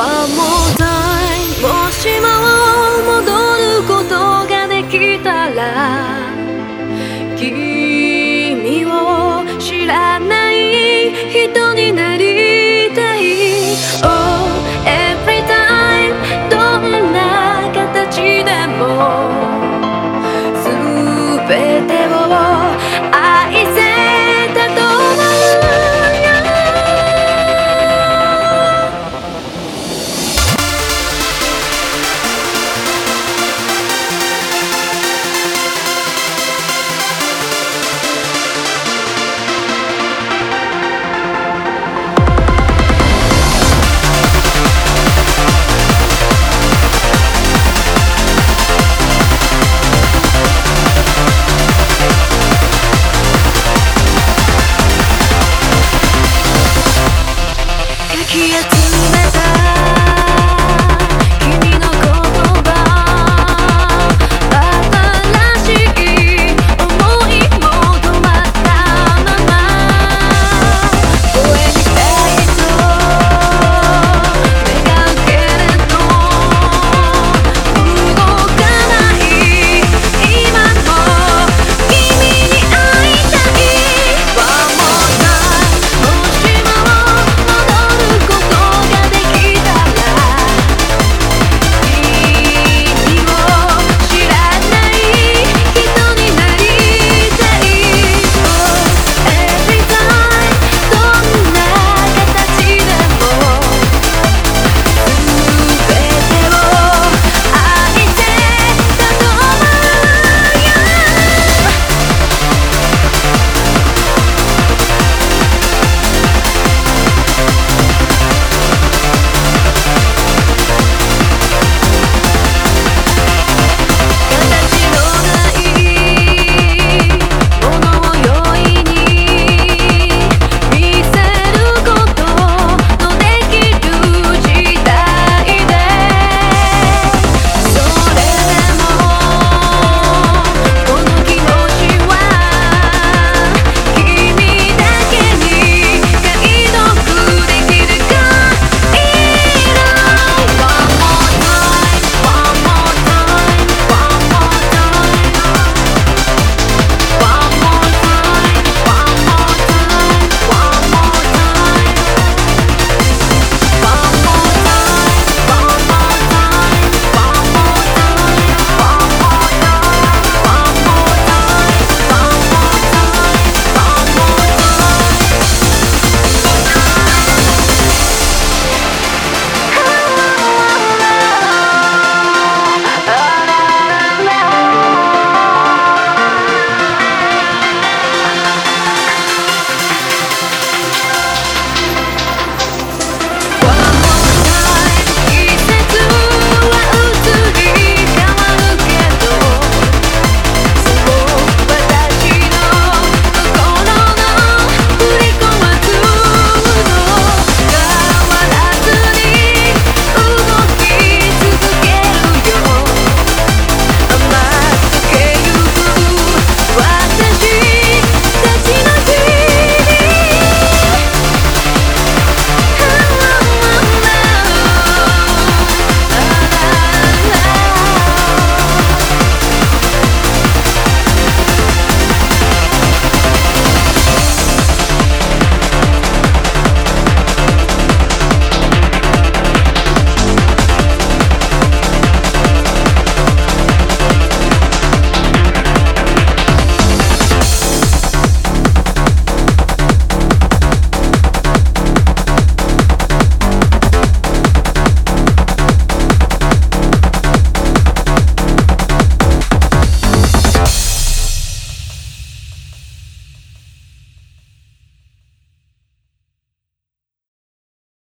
One